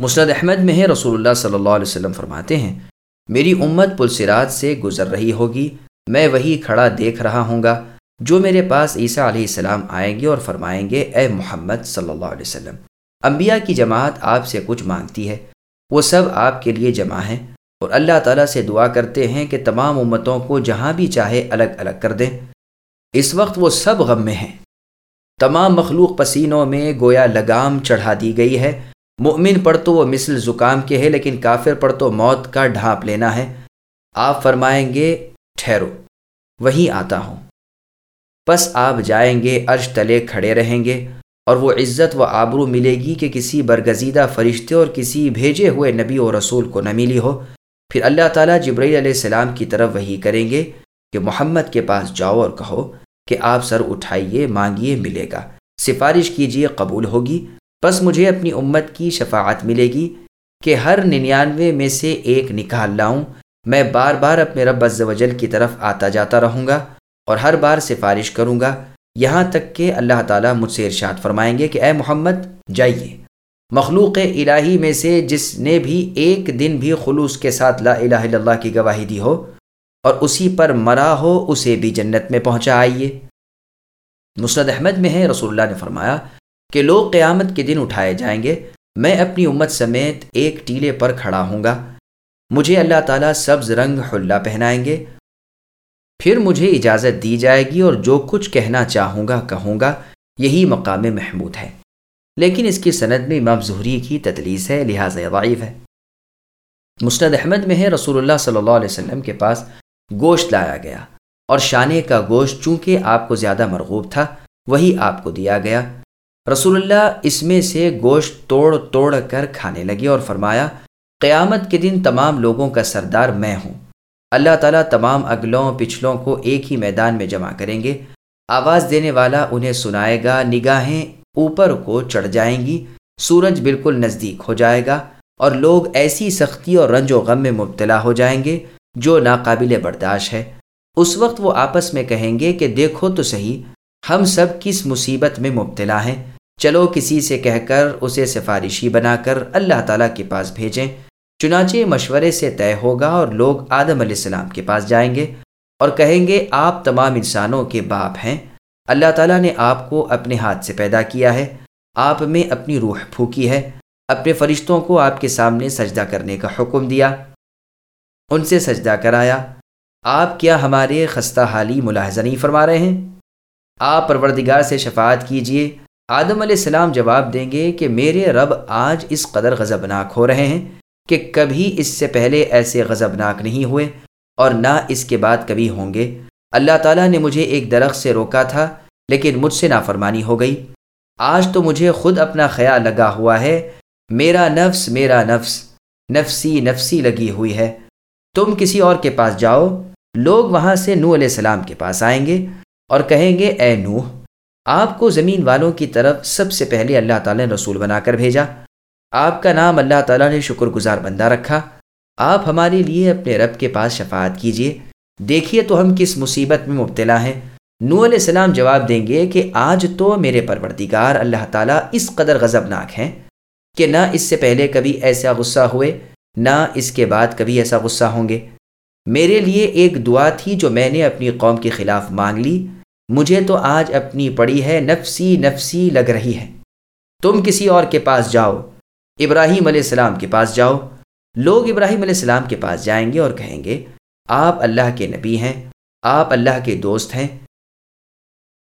مسند احمد میں ہے، رسول اللہ صلی اللہ علیہ وسلم فرماتے ہیں، میری امت پلسرات سے گزر رہی ہوگی، میں وہی کھڑا دیکھ رہا ہوں گا، جو میرے پاس عیسیٰ علیہ السلام آئیں گے اور فرمائیں گے، اے محمد صلی اللہ علیہ وسلم، انبیاء کی جماعت آپ سے کچھ مانگتی ہے، وہ سب آپ کے لیے جمع ہیں، اور اللہ تعالیٰ سے دعا کرتے ہیں کہ تمام امتوں کو جہاں بھی چاہے الگ الگ کر دیں۔ اس وقت وہ سب غم میں ہیں۔ تمام مخلوق پسینوں میں گویا لگام چڑھا دی گئی ہے مؤمن پر تو وہ مثل زکام کے ہے، لیکن کافر پر تو موت کا ڈھانپ لینا ہے۔ آپ فرمائیں گے، ٹھہرو، وہیں آتا ہوں۔ پس آپ جائیں گے، عرش تلے کھڑے رہیں گے، اور وہ عزت و آبرو ملے گی کہ کسی برگزیدہ فرشتے اور کسی بھیجے ہوئے نبی و رسول کو نہ ملی ہو۔ پھر اللہ تعالیٰ جبرائیل علیہ السلام کی طرف وہی کریں گے کہ محمد کے پاس جاؤ اور کہو کہ آپ سر اٹھائیے، مانگیے، ملے گا۔ سفارش کیجیے، قبول ہوگی۔ بس مجھے اپنی امت کی شفاعت ملے گی کہ ہر ننانوے میں سے ایک نکال لاؤں۔ میں بار بار اپنے رب وجل کی طرف آتا جاتا رہوں گا اور ہر بار سفارش کروں گا۔ یہاں تک کہ اللہ تعالیٰ مجھ سے ارشاد فرمائیں گے کہ اے محمد، جائیے۔ مخلوق الہی میں سے جس نے بھی ایک دن بھی خلوص کے ساتھ لا الہ الا اللہ کی گواہی دی ہو اور اسی پر مرا ہو، اسے بھی جنت میں پہنچا آئیے۔ نصرت احمد میں ہے، رسول اللہ نے فرمایا کہ لوگ قیامت کے دن اٹھائے جائیں گے، میں اپنی امت سمیت ایک ٹیلے پر کھڑا ہوں گا۔ مجھے اللہ تعالیٰ سبز رنگ حلہ پہنائیں گے۔ پھر مجھے اجازت دی جائے گی اور جو کچھ کہنا چاہوں گا، کہوں گا۔ یہی مقام محمود ہے۔ لیکن اس کی سند میں امام ظہری کی تدلیس ہے، لہٰذا ضعیف ہے۔ مسند احمد میں ہے، رسول اللہ صلی اللہ علیہ وسلم کے پاس گوشت لایا گیا اور شانے کا گوشت چونکہ آپ کو زیادہ مرغوب تھا، وہی آپ کو دیا گیا۔ رسول اللہ اس میں سے گوشت توڑ توڑ کر کھانے لگے اور فرمایا، قیامت کے دن تمام لوگوں کا سردار میں ہوں۔ اللہ تعالیٰ تمام اگلوں پچھلوں کو ایک ہی میدان میں جمع کریں گے۔ آواز دینے والا انہیں سنائے گا، نگاہیں اوپر کو چڑھ جائیں گی، سورج بالکل نزدیک ہو جائے گا اور لوگ ایسی سختی اور رنج و غم میں مبتلا ہو جائیں گے جو ناقابل برداشت ہے۔ اس وقت وہ آپس میں کہیں گے کہ دیکھو تو صحیح، ہم سب کس مصیبت میں مبتلا ہیں۔ چلو کسی سے کہہ کر اسے سفارشی بنا کر اللہ تعالیٰ کے پاس بھیجیں۔ چنانچہ مشورے سے طے ہوگا اور لوگ آدم علیہ السلام کے پاس جائیں گے اور کہیں گے، آپ تمام انسانوں کے باپ ہیں۔ اللہ تعالیٰ نے آپ کو اپنے ہاتھ سے پیدا کیا ہے۔ آپ میں اپنی روح پھونکی ہے۔ اپنے فرشتوں کو آپ کے سامنے سجدہ کرنے کا حکم دیا۔ ان سے سجدہ کرایا۔ آپ کیا ہمارے خستہ حالی ملاحظہ نہیں فرما رہے ہیں؟ آپ پروردگار سے شفاعت کیجیے۔ آدم علیہ السلام جواب دیں گے کہ میرے رب آج اس قدر غضبناک ہو رہے ہیں کہ کبھی اس سے پہلے ایسے غضبناک نہیں ہوئے اور نہ اس کے بعد کبھی ہوں گے۔ اللہ تعالیٰ نے مجھے ایک درخت سے روکا تھا، لیکن مجھ سے نافرمانی ہو گئی۔ آج تو مجھے خود اپنا خیال لگا ہوا ہے۔ میرا نفس میرا نفس، نفسی نفسی لگی ہوئی ہے۔ تم کسی اور کے پاس جاؤ۔ لوگ وہاں سے نو علیہ السلام کے پاس آئیں گے اور کہیں گے، اے نوح آپ کو زمین والوں کی طرف سب سے پہلے اللہ تعالیٰ نے رسول بنا کر بھیجا۔ آپ کا نام اللہ تعالیٰ نے شکر گزار بندہ رکھا۔ آپ ہمارے لیے اپنے رب کے پاس شفاعت کیجیے۔ دیکھیے تو ہم کس مصیبت میں مبتلا ہیں۔ نو علیہ السلام جواب دیں گے کہ آج تو میرے پروردگار اللہ تعالیٰ اس قدر غضبناک ہیں کہ نہ اس سے پہلے کبھی ایسا غصہ ہوئے، نہ اس کے بعد کبھی ایسا غصہ ہوں گے۔ میرے لیے ایک دعا تھی جو میں نے اپنی قوم کے خلاف مانگ لی۔ مجھے تو آج اپنی پڑی ہے، نفسی نفسی لگ رہی ہے۔ تم کسی اور کے پاس جاؤ۔ ابراہیم علیہ السلام کے پاس جاؤ۔ لوگ ابراہیم علیہ السلام کے پاس جائیں گے اور کہیں گے، آپ اللہ کے نبی ہیں، آپ اللہ کے دوست ہیں۔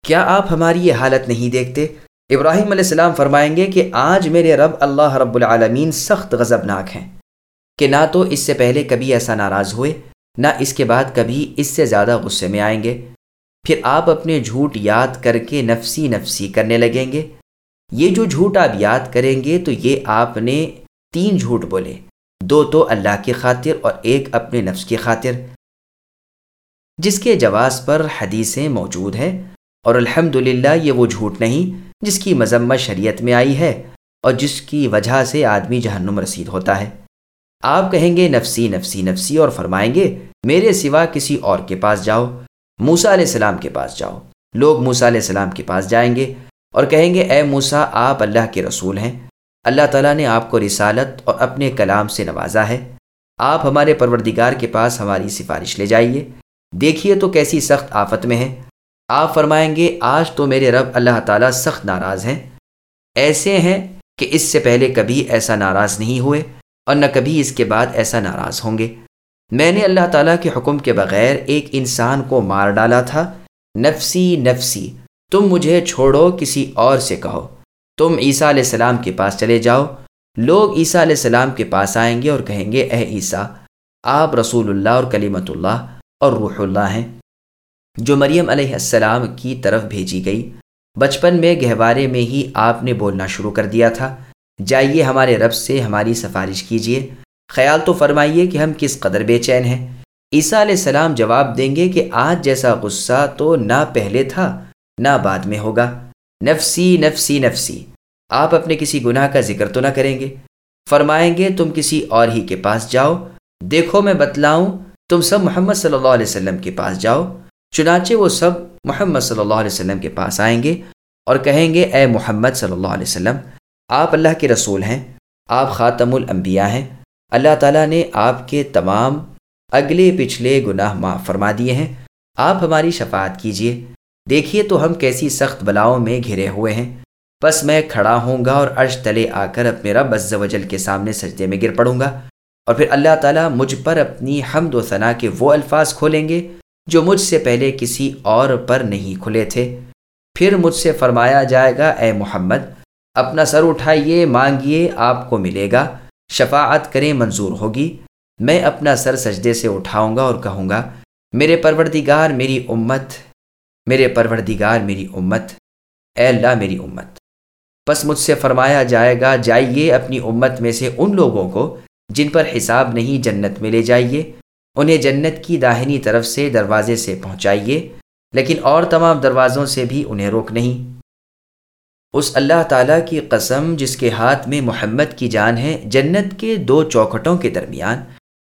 کیا آپ ہماری یہ حالت نہیں دیکھتے؟ ابراہیم علیہ السلام فرمائیں گے کہ آج میرے رب اللہ رب العالمین سخت غضبناک ہیں۔ کہ نہ تو اس سے پہلے کبھی ایسا ناراض ہوئے، نہ اس کے بعد کبھی اس سے زیادہ غصے میں آئیں گے۔ پھر آپ اپنے جھوٹ یاد کر کے نفسی نفسی کرنے لگیں گے۔ یہ جو جھوٹ آپ یاد کریں گے تو یہ آپ نے تین جھوٹ بولے۔ دو تو اللہ کی خاطر اور ایک اپنے نفس کی خاطر۔ جس کے جواز پر حدیثیں موجود ہیں۔ اور الحمد یہ وہ جھوٹ نہیں جس کی مذمت شریعت میں آئی ہے اور جس کی وجہ سے آدمی جہنم رسید ہوتا ہے۔ آپ کہیں گے نفسی نفسی نفسی اور فرمائیں گے، میرے سوا کسی اور کے پاس جاؤ۔ موسا علیہ السلام کے پاس جاؤ۔ لوگ موسا علیہ السلام کے پاس جائیں گے اور کہیں گے، اے موسا آپ اللہ کے رسول ہیں۔ اللہ تعالیٰ نے آپ کو رسالت اور اپنے کلام سے نوازا ہے۔ آپ ہمارے پروردگار کے پاس ہماری سفارش لے جائیے۔ دیکھیے تو کیسی سخت آفت میں ہے آپ فرمائیں گے، آج تو میرے رب اللہ تعالیٰ سخت ناراض ہیں۔ ایسے ہیں کہ اس سے پہلے کبھی ایسا ناراض نہیں ہوئے اور نہ کبھی اس کے بعد ایسا ناراض ہوں گے۔ میں نے اللہ تعالیٰ کے حکم کے بغیر ایک انسان کو مار ڈالا تھا۔ نفسی نفسی، تم مجھے چھوڑو، کسی اور سے کہو۔ تم عیسیٰ علیہ السلام کے پاس چلے جاؤ۔ لوگ عیسیٰ علیہ السلام کے پاس آئیں گے اور کہیں گے، اے عیسیٰ، آپ رسول اللہ اور کلیمت اللہ اور روح اللہ ہیں۔ جو مریم علیہ السلام کی طرف بھیجی گئی۔ بچپن میں گہوارے میں ہی آپ نے بولنا شروع کر دیا تھا۔ جائیے ہمارے رب سے ہماری سفارش کیجیے۔ خیال تو فرمائیے کہ ہم کس قدر بے چین ہیں۔ عیسیٰ علیہ السلام جواب دیں گے کہ آج جیسا غصہ تو نہ پہلے تھا، نہ بعد میں ہوگا۔ نفسی نفسی نفسی، آپ اپنے کسی گناہ کا ذکر تو نہ کریں گے۔ فرمائیں گے، تم کسی اور ہی کے پاس جاؤ۔ دیکھو میں بتلاؤں، تم سب محمد صلی اللہ علیہ وسلم کے پاس جاؤ۔ چنانچہ وہ سب محمد صلی اللہ علیہ وسلم کے پاس آئیں گے اور کہیں گے، اے محمد صلی اللہ علیہ وسلم، آپ اللہ کے رسول ہیں، آپ خاتم الانبیاء ہیں۔ اللہ تعالیٰ نے آپ کے تمام اگلے پچھلے گناہ معاف فرما دیے ہیں۔ آپ ہماری شفاعت کیجیے۔ دیکھیے تو ہم کیسی سخت بلاؤں میں گھرے ہوئے ہیں۔ بس میں کھڑا ہوں گا اور عرش تلے آ کر اپنے رب عز و جل کے سامنے سجدے میں گر پڑوں گا۔ اور پھر اللہ تعالیٰ مجھ پر اپنی حمد و ثناء کے وہ الفاظ کھولیں گے جو مجھ سے پہلے کسی اور پر نہیں کھلے تھے۔ پھر مجھ سے فرمایا جائے گا، اے محمد، اپنا سر اٹھائیے، مانگیے، آپ کو ملے گا۔ شفاعت کریں، منظور ہوگی۔ میں اپنا سر سجدے سے اٹھاؤں گا اور کہوں گا، میرے پروردگار میری امت، میرے پروردگار میری امت، اے اللہ میری امت۔ بس مجھ سے فرمایا جائے گا، جائیے اپنی امت میں سے ان لوگوں کو جن پر حساب نہیں جنت میں لے جائیے، انہیں جنت کی داہنی طرف سے دروازے سے پہنچائیے، لیکن اور تمام دروازوں سے بھی انہیں روک نہیں۔ اس اللہ تعالیٰ کی قسم جس کے ہاتھ میں محمد کی جان ہے، جنت کے دو چوکھٹوں کے درمیان۔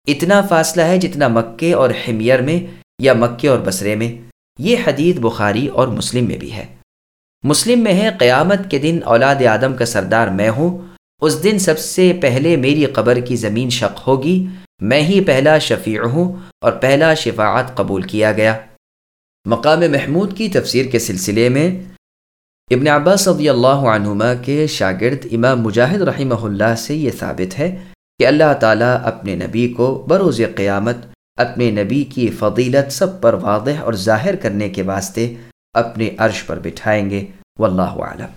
اتنا فاصلہ ہے جتنا مکے اور حمیر میں یا مکے اور بسرے میں۔ یہ حدیث بخاری اور مسلم میں بھی ہے۔ مسلم میں ہے، قیامت کے دن اولاد آدم کا سردار میں ہوں۔ اس دن سب سے پہلے میری قبر کی زمین شق ہوگی۔ میں ہی پہلا شفیع ہوں اور پہلا شفاعت قبول کیا گیا۔ مقام محمود کی تفسیر کے سلسلے میں ابن عباس صدی اللہ عنہما کے شاگرد امام مجاہد رحمہ اللہ سے یہ ثابت ہے کہ اللہ تعالیٰ اپنے نبی کو بروز قیامت، اپنے نبی کی فضیلت سب پر واضح اور ظاہر کرنے کے واسطے اپنے عرش پر بٹھائیں گے۔ واللہ عالم